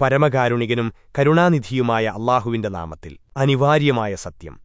പരമകാരുണികനും കരുണാനിധിയുമായ അള്ളാഹുവിന്റെ നാമത്തിൽ. അനിവാര്യമായ സത്യം.